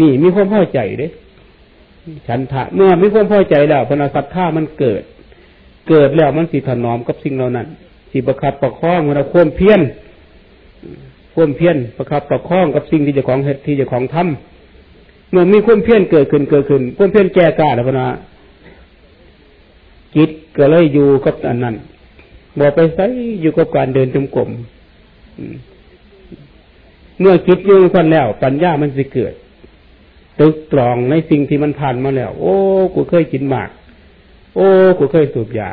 นี่มีความพอใจเด้ฉันทะเมื่อมีความพอใจแล้วพนาศรัทธามันเกิด เกิดแล้วมันสิถนอมกับสิ่งเหล่านั้นสิประคับประคองมันเอาควมเพียรควมเพียรประคับประคองกับสิ่งที่จะของเหตุที่จะของทำเมื่อมีความเพียรเกิดขึ้นเกิดขึ้นความเพียรแก่กล้าแล้วพนาจิตก็เลยอยู่กับอันนั้นบอกไปใส่อยู่กับการเดินจมกลมเมื่อคิดอยู่คนแล้ว ปัญญามันจะเกิด ตึกตรองในสิ่งที่มันผ่านมาแล้ว โอ้ กูเคยกินหมาก โอ้ กูเคยสูบยา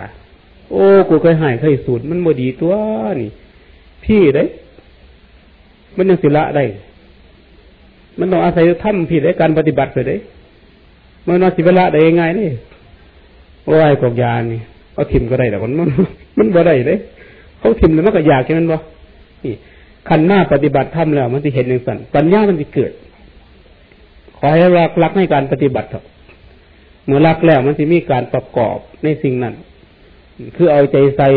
โอ้ กูเคยหายเคยสูดมันโมดีตัวนี่ พี่ได้ มันยังศิละได้ มันต้องอาศัยทำผิดในการปฏิบัติไปได้มันนอสิลาได้ยังไงนี่โอ้ยกอกยานี่เอาทิมก็ได้แต่มันมันมันบ่ได้เลยเขาทิมแล้วมันก็อยากใช่ไหมบ่นี่ขันหน้าปฏิบัติทำแล้ว มันจะเห็นอย่างสั่นปัญญามันจะเกิด ขอให้รักรักในการปฏิบัติเถอะเมื่อรักแล้วมันจะมีการประกอบในสิ่งนั้น คือเอาใจใส่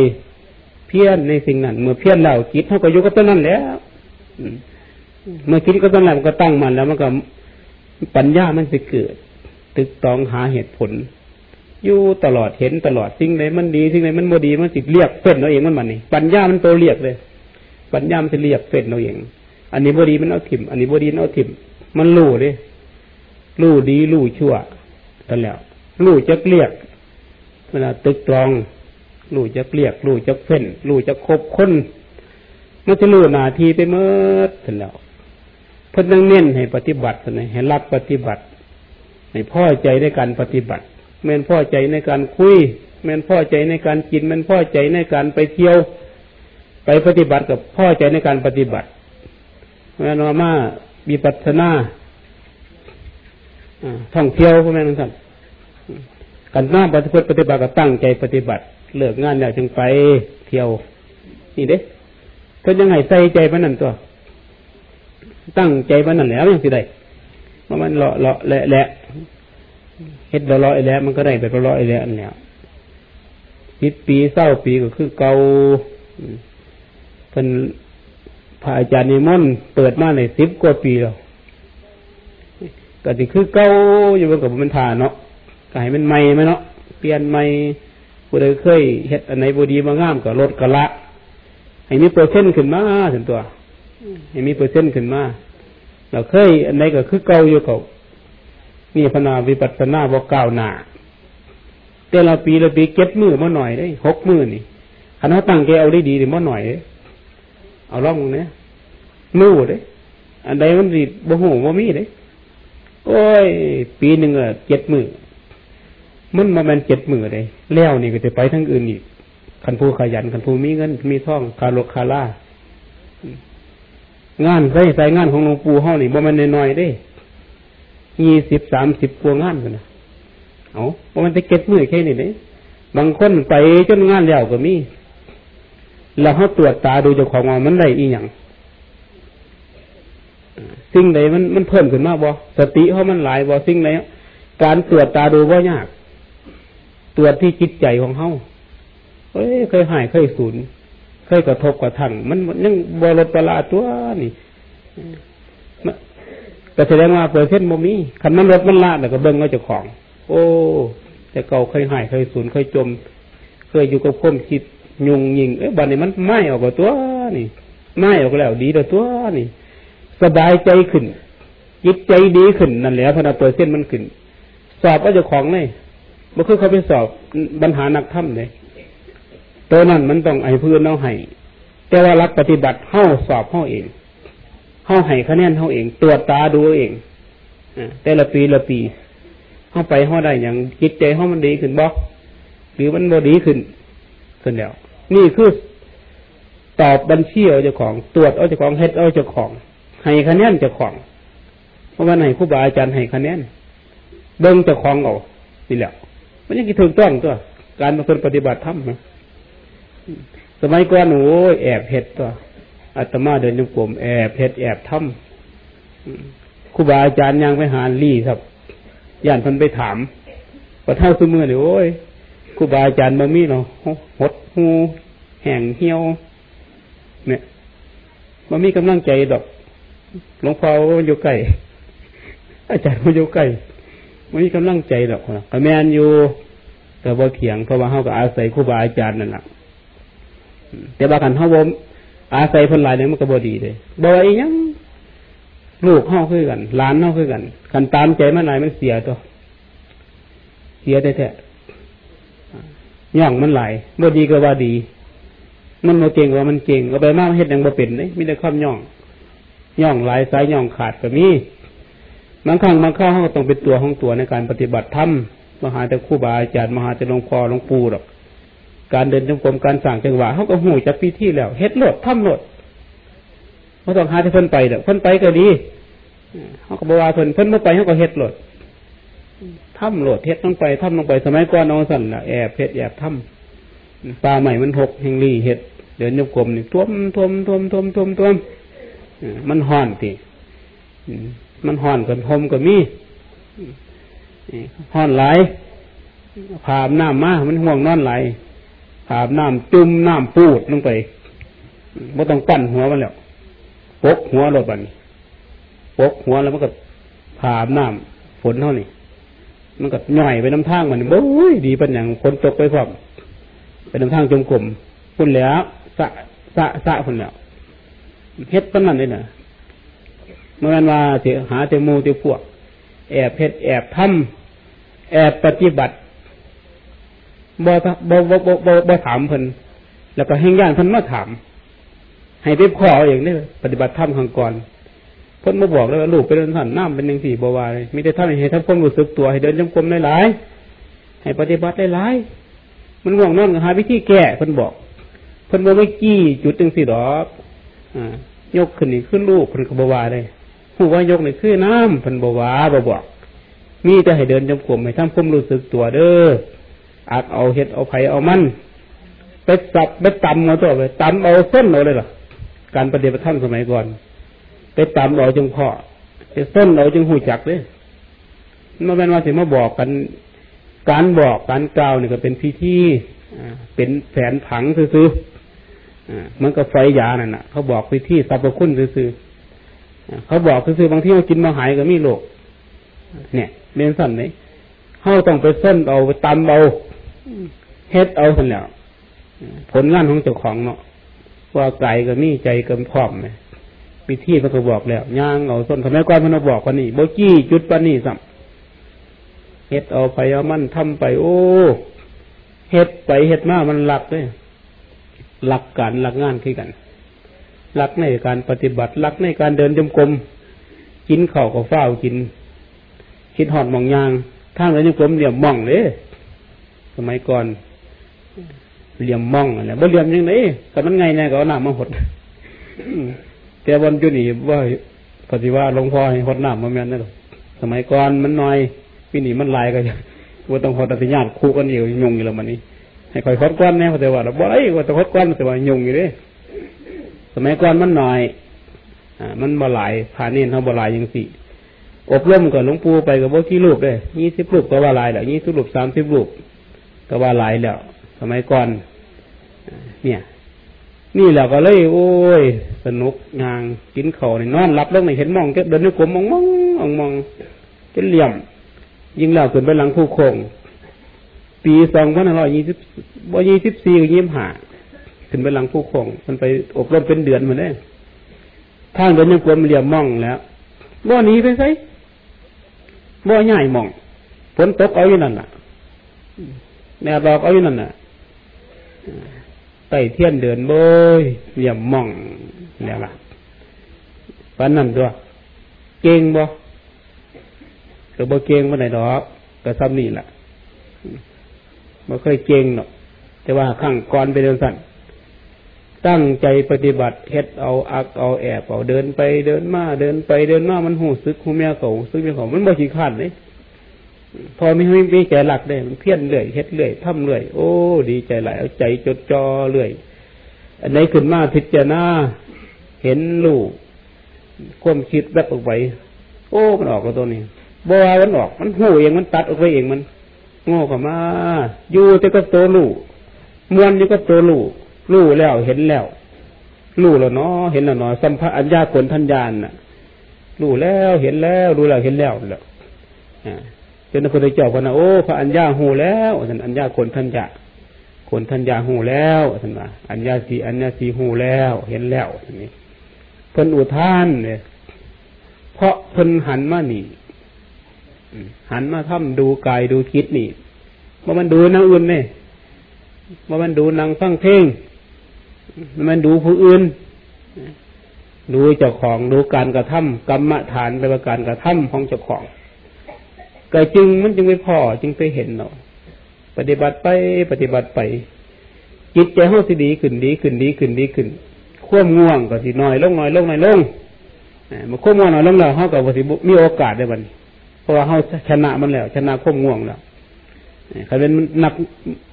เพี้ยนในสิ่งนั้น เมื่อเพี้ยนแล้วคิดเท่ากับยุกับต้นนั้นแล้วเมื่อคิดก็ต้นนั้นก็ตั้งมันแล้วมันก็ปัญญามันจะเกิด ตึกตองหาเหตุผลอยู่ตลอดเห็นตลอดสิ่งไหนมันดีสิ่งไหนมันโมดีมันจิตเรียกเฟ้นเราเองมันมันนี่ปัญญามันโตเรียกเลย ปัญญามันจะเรียกเฟ้นเราเอง อันนี้บดีมันเอาถิ่มอันนี้บดีมันเอาถิ่มมันรู้เลย รู้ดีรู้ชั่วกันแล้วรู้จะเกลียกเวลาตึกตรองรู้จะเกลียกรู้จะเฟ้นรู้จะคบคนมันจะรู้นาทีไปเมื่อกันแล้วเพิ่นต้องเน้นให้ปฏิบัตินะให้รับปฏิบัติให้พ่อใจในการปฏิบัติแม่นพ่อใจในการคุยแม่นพ่อใจในการกินแม่นพ่อใจในการไปเที่ยว ไปปฏิบัติกับพ่อใจในการปฏิบัติแม่นว่ามามีปัฒนา ท่องเที่ยวพวกนั้นท่านกันหน้าปฏิบัติปฏิบัติก็ตั้งใจปฏิบัติเลิกงานแล้วจึงไปเที่ยว นี่เด้เพิ่นยังไงใส่ใจมันนั่นตัว ตั้งใจมันนั่นแล้วยังสิได้เพราะมันเลาะเลาะแหละแหละเฮ็ดเลาะลาะแหละมันก็ได้ไปเลาะแหละอันเนี้ยปิดปีเศร้าปีก็คือเกาเพิ่นพระอาจารย์นิมนต์เปิดมาในสิบกว่าปีแล้ว ก็สิคือเก้าอยู่บนกับมันทานเนาะก็ให้มันใหม่ไหมเนาะเปลี่ยนใหม่ผู้ใดเคยเฮ็ดอันไหนบดีมางามก็ลดกะละให้มีเปอร์เซ็นต์ขึ้นมาถึงตัวให้มีเปอร์เซ็นต์ขึ้นมาเราเคยอันไหนก็คือเก่าอยู่เขานี่พนาวิปัสสนาบอกก้าวหน้าแต่ละปีละปีเก็บมือมาหน่อยได้หกมือนี่คณะตั้งใจเอาได้ดีหรือมาหน่อยเอาล่องเนี่ยนู่เด้อันใดมันดีบ่หูบ่มีเด้ โอ้ย ปีหนึ่งอะเจ็ดมือมันมาแมนเจ็ดมือเลยแล้วนี่ก็จะไปทั้งอื่นอีกคันผู้ขยันคันผู้มีเงินมีท่องคาโลคาล่างานใส่ใส่งานของหลวงปู่ห้อนี่บ่มันน้อยๆได้ยี่สิบสามสิบกว่างานกันนะเอาบ่มันจะเก็บมือแค่นี้เลยบางคนไปจนงานแล้วก็มี แล้วเขาตรวจตาดูเจ้าของว่ามันได้อีหยัง สิ่งใดมันมันเพิ่มขึ้นมากบ่สติเขามันหลายบ่สิ่งไหนการตรวจตาดูว่ายาก ตรวจที่จิตใจของเขาเอ้ยเคยหายเคยสูญเคยกระทบกระทั่งมันยังบรปลาตัวนี่ก็แสดงว่าเปอร์เซ็นต์โมมีคันมันลดมันละแต่ก็เบิ้งก็จะของ โอ้แต่เก่าเคยหายเคยสูญเคยจม เคยอยู่กับความคิดยุงยิงเอ้ยบันนี้มันไหม้ออกกว่าตัวนี่ไหม้ออกแล้วดีแต่ตัวนี่ สบายใจขึ้นจิตใจดีขึ้นนั่นแหละพนักเปอร์เซ็นต์มันขึ้น สอบก็จะของเลยมื่อคือเขาไปสอบปัญหานักถ้ำเลยตัวนั้นมันต้องไอ้เพื่อนเอาให้แต่ว่ารักปฏิบัติเข้าสอบเข้าเองเข้าให้คะแนนเข้าเอง ตรวจตาดูเองอแต่ละปีละปีเข้าไปเข้าได้อย่างจิตใจเข้ามันดีขึ้นบอกหรือมันบ่ดีขึ้นขึ้นแล้วนี่คือตอบบัญชีเอาเจ้าของ ตรวจเอาเจ้าของเฮ็ดเอาเจ้าของ ให้คะแนนจะของ เพราะว่าไหนครูบาอาจารย์ให้คะแนนเบิ้งจะของเอานี่แหละมันยังกี่ถูกต้องตัว การมาเป็นปฏิบัติธรรมนะสมัยก่อนโอ้ยแอบเห็ดตัวอาตมาเดินยงกลมแอบเห็ดแอบทำครูบาอาจารย์ยังไปหาลี่ครับย่านพันไปถามพอเท่าสมือเลยโอ้ยครูบาอาจารย์มามีเนาะหดหูแห่งเหี่ยว เนี่ยมันมีกำลังใจดอก หลวงพ่ออยู่ใกล้อาจารย์มาอยู่ใกล้ไม่มีกำลังใจหรอกก็แมนอยู่แต่บ่เถียงเพราะว่าเขาก็อาศัยครูบาอาจารย์นั่นแหละแต่บางกันเขาบ่อาศัยพลายเนี่ยมันก็บ่ดีเลยบ่ไอ้ยังลูกเข้าคือกันหลานเข้าคือกันกันตามใจมันไหนมันเสียตัวเสียแท้ๆย่องมันไหลบ่ดีก็ว่าดี มันโมเก่งว่ามันเก่งก็ไปมากเฮ็ดยังบ่เป็นเลยมีแต่ความย่อง ย่องหลายสายย่องขาดก็มีบางครั้งบางครั้งเขาก็ต้องเป็นตัวของตัวในการปฏิบัติธรรมมหาแต่คู่บาอาจารย์มหาแต่หลวงพ่อหลวงปู่หรอก การเดินจงกรมการสั่งจังหวะเขาก็หูจากพิธีแล้วเฮ็ดโหลดทำโหลดเขาต้องหาที่เพิ่นไปเด้อเพิ่นไปก็ดีเขาก็บอกว่าเพิ่นเพิ่นไม่ไปเขาก็เฮ็ดโหลดทำโหลดเฮ็ดต้องไปทำลงไปสมัยก่อนเอาสั่นละแอบเฮ็ดแอบทำปลาใหม่มันหกแห่งรีเฮ็ดเดินจงกรมนี่ท่วมท่วมท่วมท่วมท่วมท่วม มันห่อนติมันห่อนกันทมก็มีห่อนไหลผามน้ำมามันห่วงนอนไหลผามน้ำจุ่มน้ำปูดลงไปไม่ต้องปั้นหัวมันแล้วปกหัวรถบันปกหัวแล้วมันก็ผามน้ำฝนเท่านี้มันก็หน่อยไปน้ำทางมันโอ้ยดีเป็นอย่างฝนตกไปพร้อมไปน้ำทางจมกลมพุ่นแล้วสะสะสะพุ่นแล้ว เฮ็ดปั้นนั่นเลยนะเมื่อวันว่าเสียหาเตมูเตพวก แอบเพชรแอบทำแอบปฏิบัติบ่บ่บ่บ่บ่ถามเพิ่นแล้วก็ให้ย่านเพิ่นมาถาม ให้ไปขออย่างนี้ปฏิบัติธรรมข้างก่อนเพิ่นมาบอกเลยว่าลูกไปเดินท่นน้ำเป็นยังสี่บวาเลยมีแต่ท่านให้ท่านพ้นรู้สึกตัวให้เดินจงกรมหลายๆให้ปฏิบัติหลายๆมันห่วงนอนก็หาวิธีแก้เพิ่นบอก เพิ่นบอกไม่กี้จุดจังสี่ดอกอ่า ยกขึ้นนี่ขึ้นลูกเพิ่นก็บวาเลยผู้ว่ายกนี่คือน้ำเพิ่นบวาบบอกมีแต่ให้เดินจงกรมให้ท่านพ้นรู้สึกตัวเด้ออักเอาเห็ดเอาไผ่เอามันไปสับไปตำเอาตัวไปตำเอาเส้นเอาเลยหรอการปฏิบัติธรรมสมัยก่อน ไปตำเอาจึงพอไปเส้นเอาจึงหูจักเลยมันเป็นว่าสิมาบอกกัน การบอกการกล่าวนี่ก็เป็นพิธีเป็นแผนผังซื้อ มันก็ไฟยานั่นน่ะ เขาบอกพิธีสรรพคุณซื้อเขาบอกซื้อบางที่เขากินมาหายก็มีโรคเนี่ยเรียนสั้นเลยเขาต้องไปส้นเอาไปตำเอาเฮ็ดเอาสันแล้วผลงานของเจ้าของเนาะว่าไก่ก็มีใจก็พร้อมเลยปีที่พระก็บอกแล้วย่างเอาส้นทำไมก่อนพระบอกว่านี่โบกี้จุดปานี่สัมเฮ็ดเอาไปเอามันทำไป โอ้เฮ็ดไปเฮ็ดมามันหลักเลย หลักการหลักงานคือกัน หลักในการปฏิบัติหลักในการเดินจมกรมกินข้าวกับเฝ้ากิน คิดหอดมองยางทางเดินจมกรมเหลี่ยมมองเลยสมัยก่อนเหลี่ยมมองอะไรบ่เหลี่ยมยังไงแต่มันไงเนี่ยก็เอาหน้ามาหดแต่วันจุนี่ว่าปฏิว่าหลวงพ่อให้หดหน้ามาแม่นนั่นหรอสมัยก่อนมันน้อยปีนี้มันลายก็ว่าต้องหดอภิญาตคู่กันอยู่ยงอยู่แล้วมันนี่ ให้คอยหดก้อนแน่แต่ว่าเราบ่ไอ้ว่าต้องหดก้อนแต่ว่ายุงอยู่ด้สมัยก่อนมันหน้อย อ่า มันบ่หลายผ่านเน้นเขาบ่หลายยังสี่อบรมกับหลวงปู่ไปกับพวกที่รูปเลยยี่สิบรูปก็ว่าหลายแล้วยี่สิบรูปสามสิบรูปก็ว่าหลายแล้ว สมัยก่อนเนี่ย นี่แหละก็เลย โอ้ย สนุกงานกินข้าวนี่นอนรับแล้วไม่เห็นมองเดินนึกลมมองมองมองมองจนเหลี่ยม ยิ่งแล้วขึ้นไปหลังคู่โคง ปีสองพันหร้อยยี่สิบบ่ยี่สิบสี่ยี่สิบห้าขึ้นไปหลังผู้คงมันไปอบรมเป็นเดือนมาได้ทางเดินยังกลมเหลี่ยมมองแล้วบ่หนีไปไสบ่ใหญ่มองฝนตกเอาอยู่นั่นน่ะแนวดอกเอาอยู่นั่นน่ะไต่เทียนเดินโบยเหลี่ยมมองแล้วล่ะปันนั่นตัวเก่งบ่ก็บ่เก่งมาไหนดอกก็ซ้ำนี่แหละ บ่เคยเก่งหรอก แต่ว่าข้างก่อนไปเดินสั่นตั้งใจปฏิบัติเฮ็ดเอาอักเอาแอบเอาเดินไปเดินมาเดินไปเดินมามันหูซึกหูเมียเขาซึกเมียเขามันบ่ขี้ขันเลยพอไม่ไม่แก่หลักได้มันเพี้ยนเรื่อยเฮ็ดเรื่อยทำเรื่อยโอ้ดีใจหลายเอาใจจดจ่อเรื่อยอันไหนขึ้นมาพิจารณาเห็นลูกความคิดแวบออกไปโอ้มันออกกับตัวนี้บ่ว่ามันออก มันหูเองมันตัดออกไปเองมัน โง่เข้ามาอยู่แต่ก็โตลูกมวนอยู่ก็โตลูกรู้แล้วเห็นแล้วรู้แล้วเนาะเห็นแล้วเนาะสัมภาอัญญาผลทัญญาณน่ะรู้แล้วเห็นแล้วรู้แล้วเห็นแล้วแล้วจนพระพุทธเจ้าพนะโอ้พระอัญญาหูแล้วท่านอัญญาคนทัญญาคนทัญญาหูแล้วท่านว่าอัญญาสีอัญญาสีหูแล้ว เห็นแล้วท่านนี้เพิ่นอุทานเนี่ยเพราะเพิ่นหันมาหนี หันมาทำดูกายดูคิดนี่ว่ามันดูนางอื่นเนี่ยว่ามันดูนางฟังเพลงมันดูผู้อื่นดูเจ้าของดูการกระทำกรรมฐานไปว่าการกระทำของเจ้าของก็จึงมันจึงไม่พอจึงไปเห็นเนาะปฏิบัติไปปฏิบัติไป จิตใจห้องสิดีขึ้นดีขึ้นดีขึ้นดีขึ้นควมง่วงก็สิน้อยลงน้อยลงน้อยลงมันควมง่วงน้อยลงแล้วเขาก็สิมีโอกาสได้บัน เพราะว่าเขาชนะมันแล้ว ชนะควมง่วงแล้วใครเป็นนัก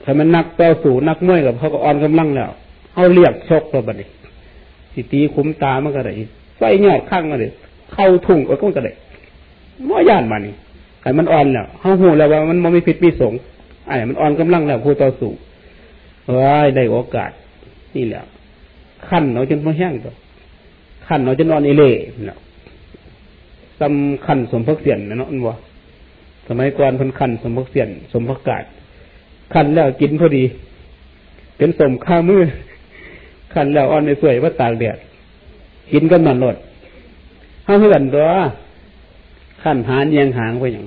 ใครเป็นนักแปลสู่นักมวยกับเขาก็อ่อนกำลังแล้วเขาเรียกชกตัวบันนี้สิตีคุ้มตามันก็ได้ไฟหยอดข้างก็ได้เข้าทุ่งก็ก็ได้ม่ย่านมานี่ไอ้มันอ่อนแล้วเขาหูแล้วว่ามันมันไม่ผิดมีสงไอ้มันอ่อนกำลังแล้วผู้ต่อสู้เฮ้ยได้โอกาส นี่แหละขั้นเราจนพอแห้งตัวขั้นเราจนนอนอิเล่เนาะ สำคัญสมพักเสียนนะเนาะอันว่าสมัยก่อนพันคันสมพักเสียนสมพักกาดคันแล้วกินพอดี เป็นสมข้ามือขันแล้วอ่อนในสวยว่าตากแดดกินก็มันหลดห้าเพื่อนตัวขันหานยังหางไปอย่าง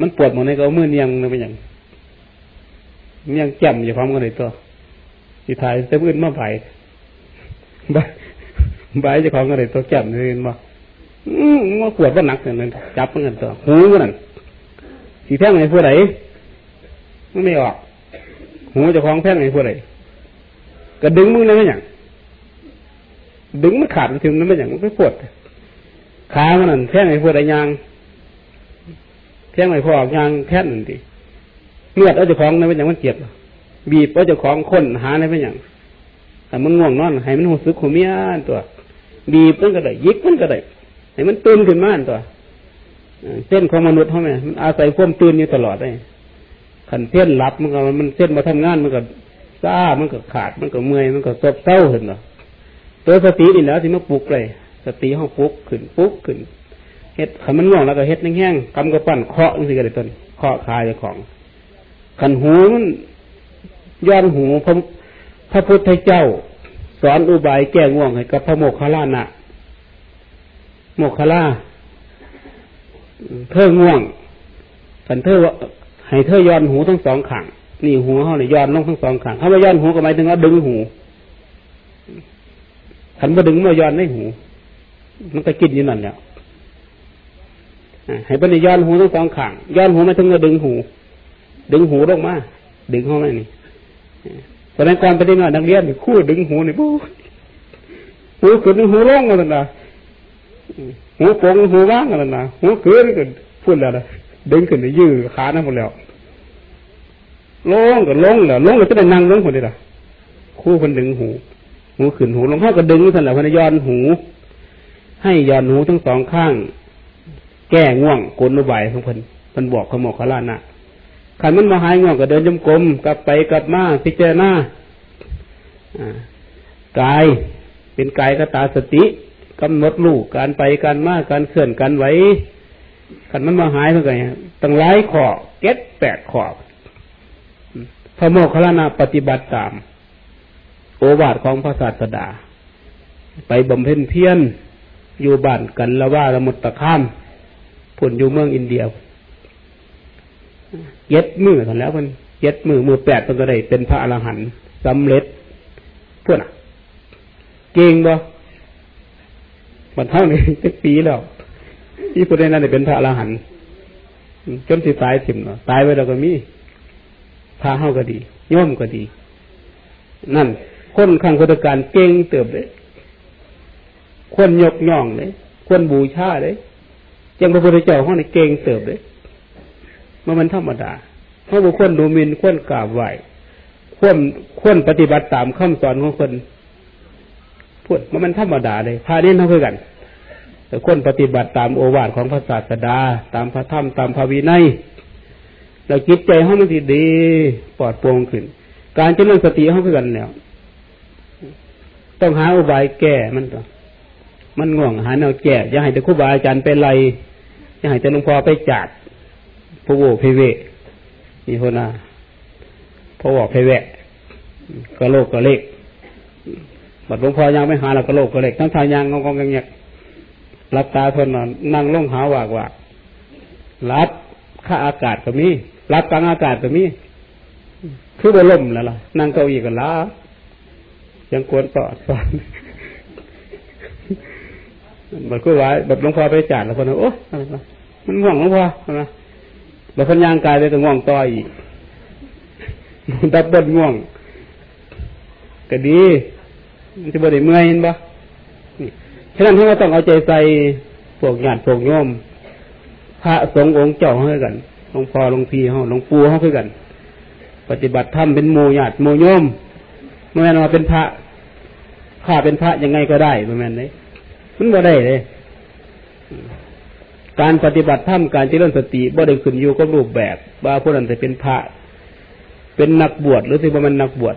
มันปวดหมดในเกามือเนียงไปอย่างเนียงแจ่มอยู่พร้อมกันเลยตัวสิถ่ายเสื้อมาใบใบใบจะของกันเลยตัวแจ่มเลยมา มว่าปวดว่าหนักเนี่ยจับมันกันตัวหูมันนั่นสีแท่งไงผู้ใดมันไม่ออกหูจะคล้องแท่งไงผู้ใดก็ดึงมึงนั่นไม่อย่างดึงมันขาดมันถึงนั่นไม่อย่างมันไปปวดขามันนั่นแท่งไอ้ปวดไอ้ยางแท่งไอ้พอกยางแค่นั่นดิเลือดเอาจะคล้องนั่นไม่อย่างมันเจ็บบีบเอาจะคล้องคนหานั่นไม่อย่างแต่มันง่วงนอนให้มันหัวซึกหัวเมียนตัวบีบมันก็ได้ยิกมันก็ได้ ให้มันตื่นขึ้นมาตัวเส้นของมนุษย์เท่าไหร่มันอาศัยความตื่นอยู่ตลอดเลยขันเส้นหลับมันก็มันเส้นมาทำงานมันก็ซ่ามันก็ขาดมันก็เมื่อยมันก็ซบเศร้าเห็นหรอตัวสตินี่แล้วที่มาปลุกเลยสติห้องปลุกขึ้นปลุกขึ้นเฮ็ดขันมันง่วงแล้วก็เฮ็ดแห้งๆกำกระปั้นเคาะนี่ก็ได้ต้นเคาะคายของขันหูมันย้อนหูพระพระพุทธเจ้า สอนอุบายแก้ง่วงให้กับพระโมคคัลลานะ โมคคัลาเธอง่วงขันเธอว่าให้เธอย้อนหูทั้งสองข้างนี่หูเขาเนี่ยย้อนลงทั้งสองข้างถ้ามาย้อนหูก็หมายถึงว่าดึงหูขันมาดึงมาย้อนในหู มันก็กินอยู่นั่นแล้วให้ปัญญย้อนหูทั้งสองข้างย้อนหูมาถึงว่าดึงหู ดึงหูลงมาดึงเข้ามานี่แสดงความเป็นยี่นักเรียนคู่ดึงหูนี่ปุ๊หูขึ้นหูลงกันนะ หูโป่งหูว่างกันนะหูเกินกันพูดแล้วนะดึงขึ้นยื้อขานั่นหมดแล้วลงก็ลงแล้วลงก็จะได้นั่งลงคนเดียวคู่คนดึงหู หูขึ้นหูลงเข้าก็ดึงท่านแหละพนย้อนหู ให้ย้อนหูทั้งสองข้าง แก้ง่วงกลนุบายของเพิ่นเพิ่นบอกขโมกขลานะขันมันมาหายง่วงก็เดินจมกลมกลับไปกลับมาพิจารณากายเป็นกายกตาสติ กำหนดลูกการไปการมาการเคลื่อนการไหวขันมันมาหายเมื่อไงตั้งหลายขอบเก็ตแปดขอบพระโมคคัลลานะปฏิบัติตาม โอวาทของพระศาสดา ไปบำเพ็ญเพียรอยู่บ้านกันละว่าละมุตตะข้ามผลอยู่เมืองอินเดียเย็ดมือกันแล้วมันเย็ดมือมือแปดมันก็ได้เป็นพระอรหันต์สำเร็จพวกน่ะ เก่งบ่ มันเท่านี้เจ็ดปีแล้วที่ผู้ใดนั้นเป็นพระอรหันต์จนที่ตายถิ่มเนาะตายไปแล้วก็มีพาเฮาก็ดีย่อมก็ดี นั่น คนข้างพุทธการเก่งเติบเลยควรยกย่องเลยควรบูชาเลยจังพระพุทธเจ้าเขาในเก่งเติบเลยมันมันธรรมดาเพราะบุคคลดูมินควรกราบไหวควรควรปฏิบัติตามคำสอนของคน พูดมันมันธรรมดาเลยพาเน้นเท่ากันแต่คนปฏิบัติตามโอวาทของพระศาสดา ตามพระธรรมตามพระวินัยเราจิตใจเขามันดีปลอดโปร่งขึ้น การเจริญสติเขาเพื่อนแล้วต้องหาอุบายแก้มันต่อมันง่วงหาแนวแก่อย่าให้แต่ครูบาอาจารย์ไปไล่อย่าให้แต่หลวงพ่อไปจัดผู้โวเพเวนี่คนน่ะพอบอกเพเวก็โลกก็เล็ก บัดหลวงพ่อยังไม่หาเราก็โลกก็เล็กทั้งทายางงงงเงี้ยรับตาทนนอนนั่งล่งหาวากว่ารับค่าอากาศก็มีรับกลางอากาศก็มีคือบล่มแล้วล่ะนั่งเก้าอี้กันล้ายังกวนต่อสอนบัดก็ว่าบัดหลวงพ่อไปจัดแล้วคนโอ้มันง่วงหลวงพ่อนะบัดพันยางกายไปก็ง่วงต่ออีกดับเบิลง่วงก็ดี มันจะบ่ได้เมื่อยเห็นบ่ฉะนั้นเราต้องเอาใจใส่พวกญาติพวกโยมพระสงฆ์องค์เจ้าให้กันหลวงพ่อหลวงพี่เฮาหลวงปู่เฮาคือกัน ปฏิบัติธรรมเป็นโมญาติโมโยมเมื่อมาเป็นพระข้าเป็นพระยังไงก็ได้ประมาณนี้มันบ่ได้เลย การปฏิบัติธรรมการเจริญสติบ่ได้ขึ้นอยู่กับรูปแบบว่าผู้นั้นจะเป็นพระ เป็นนักบวชหรือสิบ่มันนักบวช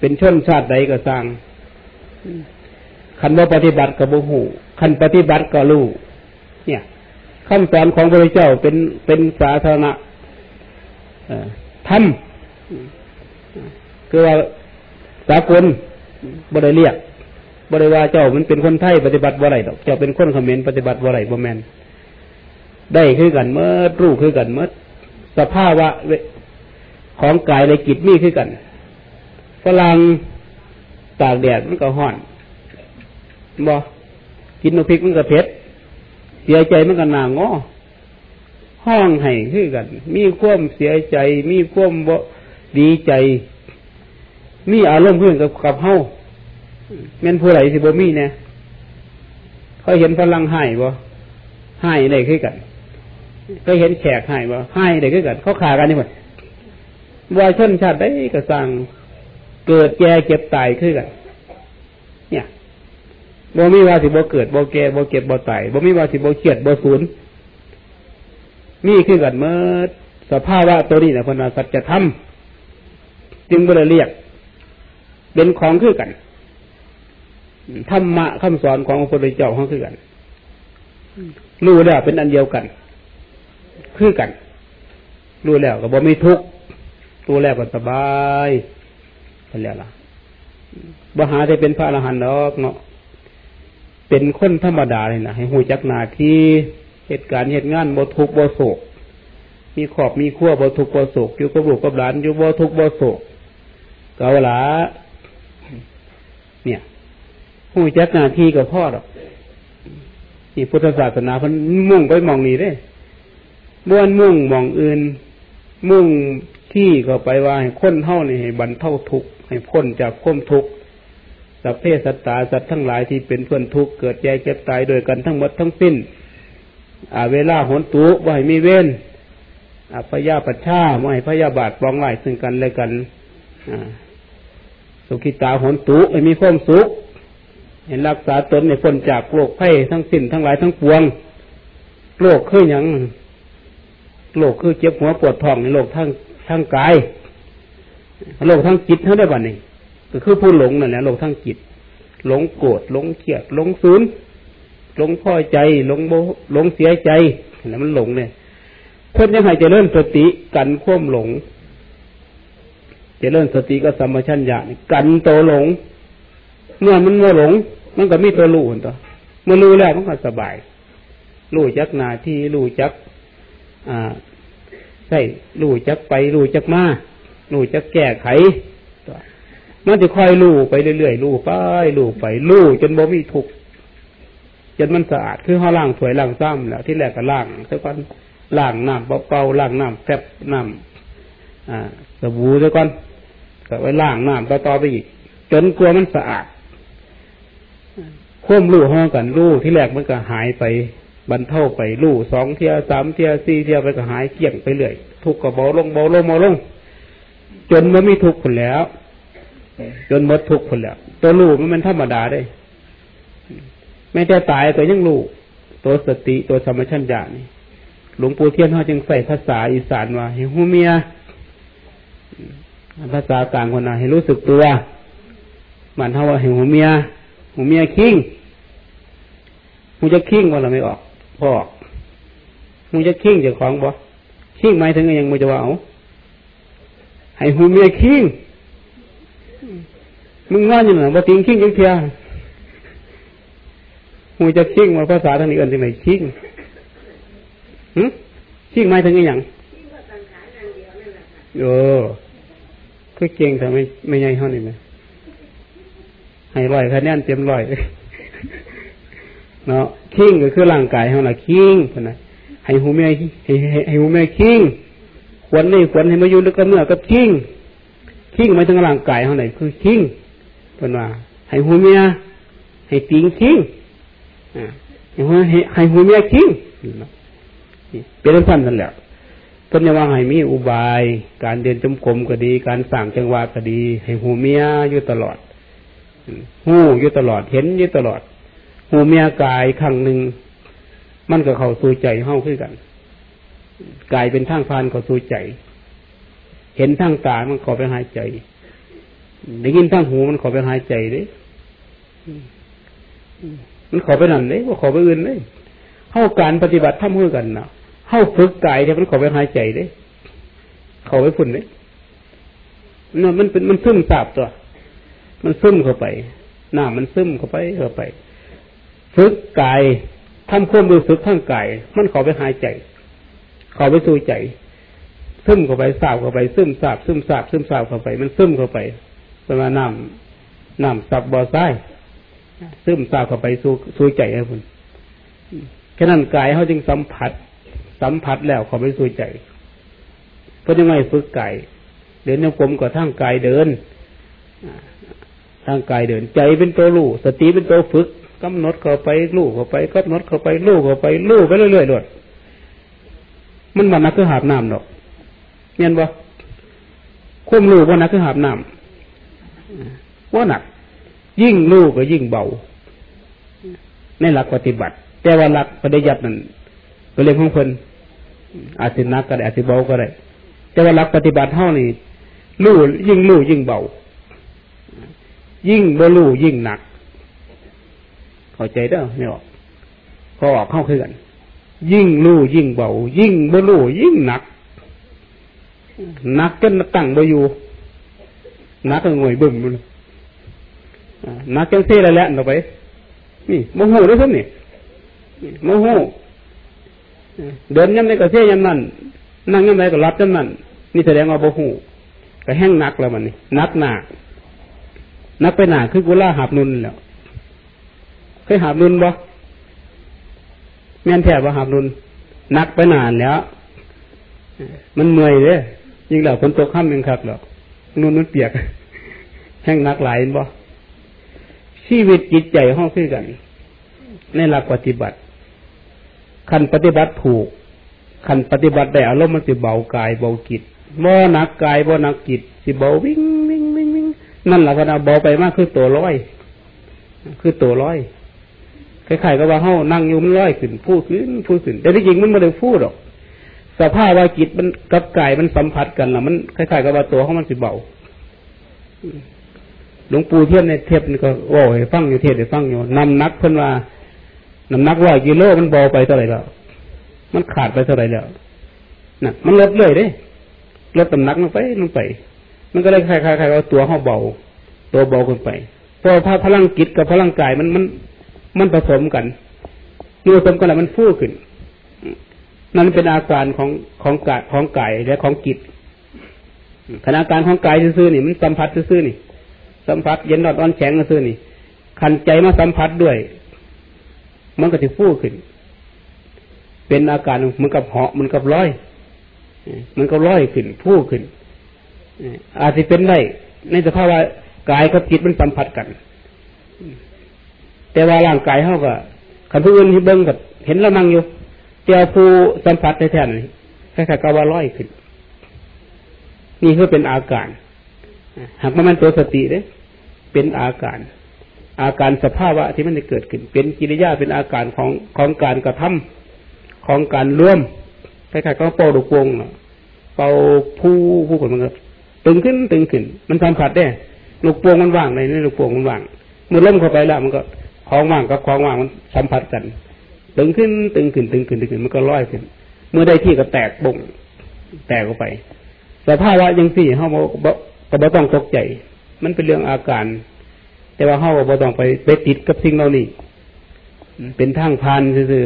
เป็นชนชาติใดก็สร้างคันว่าปฏิบัติกับบุหูคันปฏิบัติก็รู้เนี่ยคำสอนของพระเจ้าเป็นเป็นสาธารณะทำคือว่าสากลบริเรียกบริว่าเจ้ามันเป็นคนไทยปฏิบัติบ่ไรดอกเจ้าเป็นคนเขมรปฏิบัติบ่ไรบ่แมนได้คือกันเมื่อรู้คือกันเมื่อสภาวะของกายในกิจมีคือกัน ฝรั่งตากแดดมันก็ห่อนบ่กินนพริกมันก็เผ็ดเสียใจมันก็หนางอห้องให้คือกัน มีความเสียใจ มีความบ่ดีใจ มีอารมณ์เพื่อนกับกับเฮาแม่นผู้ไหลสิบ่มีเนี่ยเขาเห็นฝรั่งให้บ่ให้ได้คือกันก็เห็นแขกให้บ่ให้ได้คือกัน เขาขากันนี่หมดว่าชนชาติได้ก็สั่ง เกิดแก่เก็บตายคือกันเนี่ยบ่มีว่าสิบ่เกิดบ่แก่บ่เก็บบ่ตายบ่มีว่าสิบ่เครียดบ่สูญมีคือกันเมื่อสภาวะตัวนี้นะพนาสัจธรรมจึงบ่ได้เรียก เป็นของคือกันธรรมะคำสอนของพระพุทธเจ้าเขาคือกันรู้แล้วเป็นอันเดียวกัน คือกัน รู้แล้วก็บ่มีทุกข์รู้แล้วก็สบาย ไปแล้วล่ะบหาจะเป็นพระอรหันต์ดอกเนาะเป็นคนธรรมดาเลยนะให้หูจักนาที่เหตุการณ์เหตุงานบ่ทุกบ่โศก มีขอบมีขั้วบ่ทุกบ่โศกอยู่กับลูกกับหลานอยู่บ่ทุกบ่โศกเกาหลาเนี่ยหูจักนาที่กับพ่อหรอกนี่พุทธศาสนาเพิ่นมุ่งไปมองนี้เด้บ้วนมุ่งมองอื่น มุ่งที่ก็ไปว่าให้คนเท่านี่ให้บรรเท่าทุกข์ ให้พ้นจากความทุกข์สัพเพสัตตาสัตว์ทั้งหลายที่เป็นเพื่อนทุกข์เกิดแย่เก็บตายโดยกันทั้งหมดทั้งสิ้นอาเวลาหนตุว่าให้มีเว้นอาพยาปัชชาว่าให้พยาบาทปองไหลซึ่งกันและกันสุขิตาหนตุให้มีความสุขเห็นรักษาตนในพ้นจากโรคไข้ทั้งสิ้นทั้งหลายทั้งปวงโรคคืออย่างโรคคือเจ็บหัวปวดท้องในโรคทั้งทั้งกาย โลกทั้งจิตเท่าได้บ้านี่ก็คือผู้หลงนั่นแหละโลกทั้งจิต หลงโกรธหลงเกลียดหลงศูนย์หลงพ่อใจหลงโบหลงเสียใจนั่นมันหลงเนี่ยเพื่อนยังไงจะเริ่มสติกันควมหลงจะเริ่มสติก็สัมมาชัญญะกันตัวหลง เมื่อมันมาหลง มันก็มีตัวรู้ตัวเมื่อรู้แล้วมันก็สบายรู้จักนาที่รู้จัก อ่าใช่รู้จักไปรู้จักมา รู้จักแก้ไขมันจะค่อยรู้ไปเรื่อยๆรู้ไปรู้ไปรู้จนบ่มีทุกจนมันสะอาดคือเขาล้างถวยล้างซ้ำแล้วที่แรกก็ล้างสักวันล้างน้ำเปล่าๆล้างน้ำแฟบน้ำอ่าสบู่สักวันก็ไว้ล้างน้ำต่อๆไปอีก จนกลัวมันสะอาดควมรู้ห้องกันรู้ที่แรกมันก็หายไปบรรเทาไปลู่สองเทียสามเทียสี่เทียไปก็หายเกี่ยงไปเรื่อยทุกข์ก็เบาลงเบาลงเบาลง จนมันไม่ทุกข์คนแล้ว จนหมดทุกข์คนแล้ว ตัวลู่มันเป็นธรรมดาได้ ไม่ได้ตายตัวยังลู่ตัวสติตัวสมชัญญานี่หลวงปู่เทียนเขาจึงใส่ภาษาอีสานว่าให้หูเมียภาษากลางคนน่ะให้รู้สึกตัวมันเท่าว่าให้หูเมียหูเมียคิงมึงจะคิ้งว่าเราไม่ออกพอออกมึงจะคิ้งจากของบ่คิ้งหมายถึงยังมึงจะว่าเอา ให้หูเมียคิ้งมึงนอนอยู่หนบ่ติงคิ้งยังเทียมึงจะคิ้งมาภาษาทางนี้เอื่นที่ไหนคิ้งหึคิ้งหมายถึงยังโอ้คือเก่งแต่ไม่ไม่ใหญ่เท่านี้ไหมให้ร้อยคะแนนเต็มร้อยเนาะคิงก็คือร่างกายของเราคิงนะให้หูเมียให้ให้หูเมียคิง ขวนนี่ขวนให้มาอยู่ด้วกันเมื่อกับคิงคิงหมายถึงร่างกายของไหนคือคิงเป็นว่า ให้หูเมียให้ติงคิงให้หูให้หูเมียคิงเป็นสั้นนั่นแหละเพิ่นจะว่าให้มีอุบาย การเดินจมกรมก็ดี การสั่งจังหวะก็ดี ให้หูเมียอยู่ตลอดหูอยู่ตลอดเห็นอยู่ตลอดหูเมียกายครั้งหนึ่งมันก็เข้าสู่ใจเฮ้าขึ้นกัน กายเป็นทางพานเข้าสู่ใจ เห็นทางตามันขอไปหายใจได้ยินทางหูมันขอไปหายใจเลยมันขอไปนั่นเลยว่าขอไปอื่นเลยเข้าการปฏิบัติทำเพื่อกันนะเข้าฝึกกายเนี่ยมันขอไปหายใจเลยขอไปฝุ่นเลยนั่นมันเป็นมันซึมซาบตัว มันซึมเข้าไปหน้ามันซึมเข้าไปเข้าไป ฝึกกายทำความรู้สึกทั้งกาย มันขอไปหายใจ เขอไปสู่ใจ ซึมเข้าไปสาบเข้าไป ซึมสาบซึมสาบซึมสาบเข้าไป มันซึมเข้าไปเป็นว่าน้ำน้ำสับบอไซซึมสาบเข้าไปสู่สู่ใจให้คุณแค่นั้นกายเขาจึงสัมผัส สัมผัสแล้วเขาไปสู่ใจเพราะยังไงฝึกกายเดินโยกลมกับทางกายเดินทางกายเดิน ใจเป็นตัวลู่สติเป็นตัวฝึกกำหนดเข้าไปลู่เข้าไปกำหนดเข้าไปลู่เข้าไปลู่ไปเรื่อยๆด้วย มันมันนักคือหาบน้ำหรอกเงี้ยบ่คุ้มลู่ว่านักคือหาบน้ำว่าหนัก ยิ่งลู่ก็ยิ่งเบา ในหลักปฏิบัติ แต่ว่าหลักปฏิยัตินั่นก็เรื่องของคนอาจจะนักก็ได้อาจจะเบาก็ได้ แต่ว่าหลักปฏิบัติเท่านี้ลู่ยิ่งลู่ยิ่งเบา ยิ่งบ่ลู่ยิ่งหนัก เข้าใจเด้อไม่ออกพอออกเข้าคือกัน ยิ่งลู่ยิ่งเบา ยิ่งบ่ลู่ยิ่งหนักหนักจนตั้งบ่อยู่หนักก็งวยบึ้มมันหนักจังเซ่แล้วแหละไป นี่โมโหด้วยซ้ำนี่โมโหเดินยังไงก็เซ่ยังนั่นนั่งยังไงก็รับยังนั่นนี่แสดงว่าโมโหก็แห้งหนักแล้วมันนี่นักหนานักไปหนาคือกุล่าหับนุนแล้วเคยหาบนุนบ่ แม่นแทบว่าหาบนุนนักไปนานแล้ว มันเมื่อยเลยยิ่งเหล่าคนตกข้ามยังครับหรอกนุ่นนุ่นเปียกแห้งนักหลายบ่ชีวิตจิตใจห้องขึ้นกัน ในหลักปฏิบัติคันปฏิบัติถูกคันปฏิบัติได้อารมณ์มันสิเบากายเบาจิตบ่หนักกายบ่หนักจิตสิเบาวิ่งวิ่งวิ่งวิ่งนั่นแหละพนะเบาไปมากคือตัวร้อย คือตัวร้อย คล้ายๆกับว่าเฮานั่งอยู่มันลอยขึ้นพูดขึ้นพูดขึ้น แต่ที่จริงมันไม่ได้พูดหรอก สภาพว่าจิตมันกับกายมันสัมผัสกันล่ะ มันคล้ายๆกับว่าตัวของมันสิเบาหลวงปู่เทียนในเทปนี่ก็โอ้ยฟังอยู่เทศเดี๋ยวฟังอยู่นำนักเพิ่นว่าน้ำนักว่ากิโลมันเบาไปเท่าไหร่แล้ว มันขาดไปเท่าไหร่แล้วน่ะ มันลดเลยเด้ลดน้ำหนักลงไปลงไป มันก็เลยคล้ายๆว่าตัวเขาเบา ตัวเบาขึ้นไปพอพลังจิตกับพลังกายมันมัน มันผสมกันเมื่อผสมกันแล้วมันฟูขึ้น นั่นเป็นอาการของของกายของกายและของจิตขณะการของกายซื่อๆนี่มันสัมผัสซื่อๆนี่ สัมผัสเย็นร้อนอ่อนแข็งซื่อๆนี่ขันใจมาสัมผัสด้วย มันก็จะฟูขึ้น เป็นอาการมันกับเหาะมันกับร้อยมันก็ร้อยขึ้นฟูขึ้นอาจจะเป็นได้ในสภาพว่ากายกับจิตมันสัมผัสกัน แต่ว่าร่างกายเขาก็ขันผู้อื่นที่เบิ้งกับเห็นเรานั่งอยู่เจ้าผู้สัมผัสแท้ๆนี่แค่ๆก็ว่าร้อยขึ้น นี่คือเป็นอาการหากมันตัวสติเด้เป็นอาการ อาการสภาวะที่มันจะเกิดขึ้น เป็นกิริยาเป็นอาการของของการกระทำของการร่วมคล้ายๆก็เป่าดุกวงเป่าผู้ผู้คนมันก็ตึงขึ้นตึงขึ้น มันสัมผัสได้ลูกโป่งมันว่างในนี่ลูกโป่งมันว่างเมื่อล่มเข้าไปแล้วมันก็ ของว่างกับของว่างมันสัมผัสกัน ตึงขึ้นตึงขึ้นตึงขึ้นตึงขึ้นมันก็ลอยขึ้น เมื่อได้ที่ก็แตกบ่งแตกออกไปสภาวะยังสี่เขาบอกก็บ่ต้องตกใจ มันเป็นเรื่องอาการ แต่ว่าเขาก็บ่ต้องไปไปติดกับสิ่งเหล่านี้เป็นทางพานคือ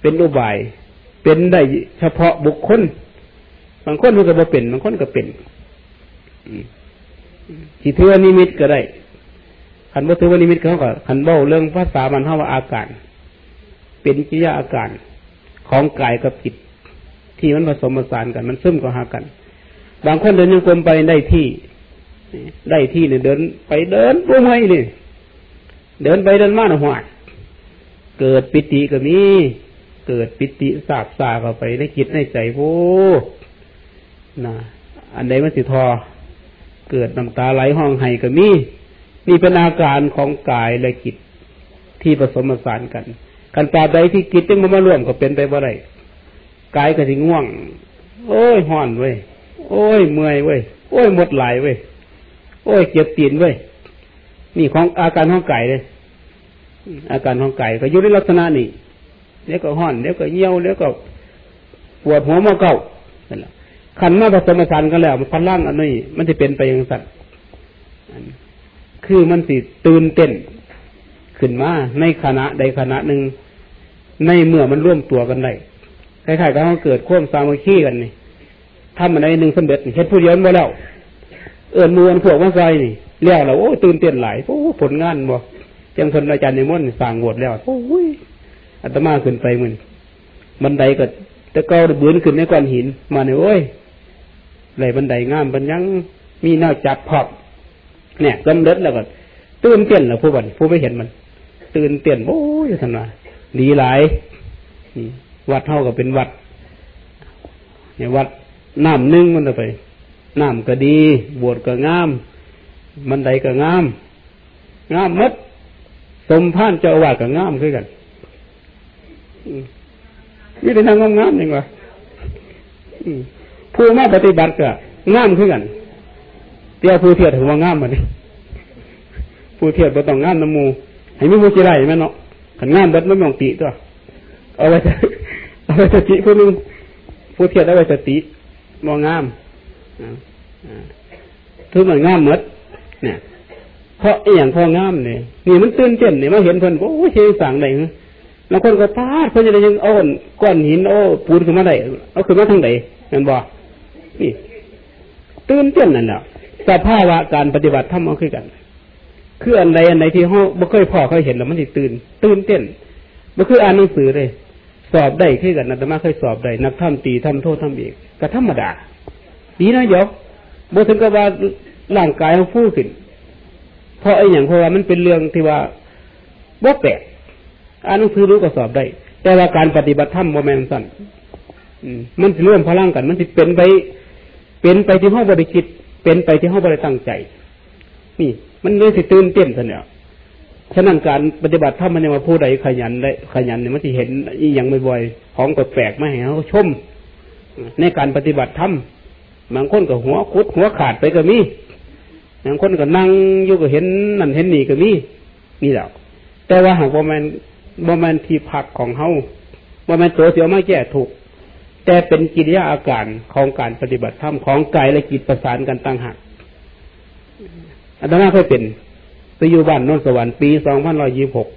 เป็นอุบาย เป็นได้เฉพาะบุคคล บางคนมันก็บ่เป็น บางคนก็เป็นที่ถือว่านิมิตก็ได้ ขันบ่ถือว่านิมิตเขาก็ขันเบ้าเรื่องภาษามันเท่าว่าอาการ เป็นกิริยาอาการของกายกับจิต ที่มันผสมผสานกันมันซึมก็หากัน บางคนเดินยังกลมไปได้ที่ ได้ที่เนี่ยเดิน ไปเดินรู้ไหมนี่เดินไปเดินมาหน่อยเกิดปิติก็มีเกิดปิติสาบสาเข้าไปในจิตในใจโอ้นะอันใดมันสิทอ เกิดน้ำตาไหลห้องไห้ก็มี นี่เป็นอาการของกายและจิตที่ผสมผสานกันกันตาใดที่จิตจึงมาร่วมก็เป็นไปบ่ได้กายก็สิง่วง โอ้ยห่อนเว้ยโอ้ยเมื่อยเว้ยโอ้ยหมดไหลเว้ยโอ้ยเจ็บตีนเว้ยนี่ของอาการของไก่เลยอาการของไก่ก็อยู่ในลักษณะนี้เดี๋ยวก็ห่อนเดี๋ยวก็เยี่ยวเดี๋ยวก็ปวดหัวมาเก่าขันมาผสมผสานกันแล้ว มันพันล่างอันนี้มันจะเป็นไปอย่างสัตว์ คือมันสิตื่นเต้น ขึ้นมาในขณะใดขณะหนึ่งในเมื่อมันร่วมตัวกันได้คล้ายๆกับเขาเกิดควมสามัคคีกันนี่ทำอะไรหนึ่งสำเร็จเฮ็ดผู้เดียวมาแล้ว เอื่นมือพวกว่าใจนี่เลี้ยวแล้วโอ้ตื่นเต้นหลายโอ้ผลงานบ่จังคนอาจารย์ในมนสั่งบวชแล้วโอ้ยอาตมาขึ้นไปมึนบันไดก็ตะเกาเบือนขึ้นในก้อนหิน มาเนี่ยโอ้ยไหลบันไดงามบันยังมีหน้าจับพอบ เนี่ยสำเร็จแล้วก็ตื่นเต้นแล้วผู้บันผู้ไม่เห็นมัน ตื่นเต้นโอ้ยท่านว่าดีหลายวัดเท่ากับเป็นวัดเนี่ยวัดน้ำนึ่งมันไปน้ำก็ดี บวชก็งาม มันใดก็งาม งามมัดสมพ่านเจ้าว่าก็งามขึ้นกันนี่เป็นทางงามงามจริงวะผู้มาปฏิบัติก็งามขึ้นกัน เตี้ยผู้เทียดถึงว่างามมันนี่ผู้เทียดบ่ต้องงามน้ำมูให้มีผู้จีไรไหมเนาะขันงามเบิดไม่มองตีตัวเอาไว้จะเอาไว้สติผู้นึงผู้เทียดเอาไว้สติมองงามทุกมันงามหมดเนี่ยเพราะอย่างพองามเนี่ยนี่มันตื่นเต้นเนี่ยมาเห็นเพิ่นโอ้เชยสั่งได้แล้วคนก็พาดเพิ่นจะได้ยังเอาก้อนหินโอ้ปูนขึ้นมาได้เอาขึ้นมาทางไหนเห็นบ่นี่ตื่นเต้นนั่นแหละ สภาวะการปฏิบัติทำเอาขึ้นกันคืออันใดอันใดที่เขาบ่เคยพ่อเคยเห็นแล้วมันสิตื่น ตื่นเต้นบ่คืออ่านหนังสือเลย สอบได้ขึ้นกันนะแต่มาเคยสอบได้นักทำตีทำโทษทำเอกก็ธรรมดาดีนะยกบ่ถึงกับว่าร่างกายเขาฟูขึ้นเพราะไอ้อย่างเพราะว่ามันเป็นเรื่องที่ว่าบ่แปลกอ่านหนังสือรู้ก็สอบได้ แต่ว่าการปฏิบัติธรรมบ่แม่นสั่นมันจะร่วมพลังกัน มันจะเป็นไป เป็นไปที่ห้องบริจิต เป็นไปที่ห้องบริตั้งใจ นี่ มันเลยสิตื่นเต้นซะเนี่ยฉะนั้นการปฏิบัติธรรมมันยังมาผู้ใดขยันได้ขยันเนี่ยมันจะเห็นอีอย่างบ่อยๆของแปลกๆไม่ให้เขาชม ในการปฏิบัติธรรมบางคนก็หัวคุดหัวขาดไปก็มีบางคนก็นั่งอยู่ก็เห็นนั่นเห็นนี่ก็มีนี่แหละแต่ว่าหากว่ามันว่ามันที่พักของเฮาว่ามันตัวเสียวไม่แก้ถูก แต่เป็นกิริยาอาการของการปฏิบัติธรรมของกายและจิตประสานกันตั้งหักอันนั้นเคยเป็นไปอยู่บ้านนนสวรรค์ปีสองพันร้อยยี่หก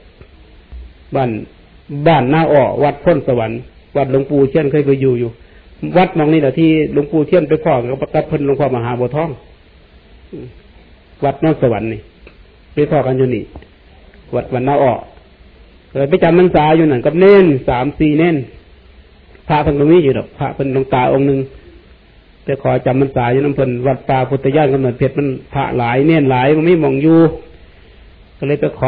บ้านบ้านหน้าอ้อวัดพ้นสวรรค์วัดหลวงปู่เช่นเคยไปอยู่อยู่ วัดมองนี่แหละที่หลวงปู่เทียนไปพ่อกับกับพันหลวงพ่อมหาบัวทอง วัดนนสวรรค์นี่ไปพ่อกันอยู่นี่วัดวันนาออเลยไปจำมันษาอยู่นั่นกับเน้นสามสี่เน้น พระพันตรงนี้อยู่ดอกพระเป็นหลวงตาองค์หนึ่งไปขอจำมันสายอยู่น้ำเพลินวัดตาพุทธญาณกำเนิดเพชรมันพระหลายเน่นหลายมันไม่มองอยู่ก็เลยไปขอ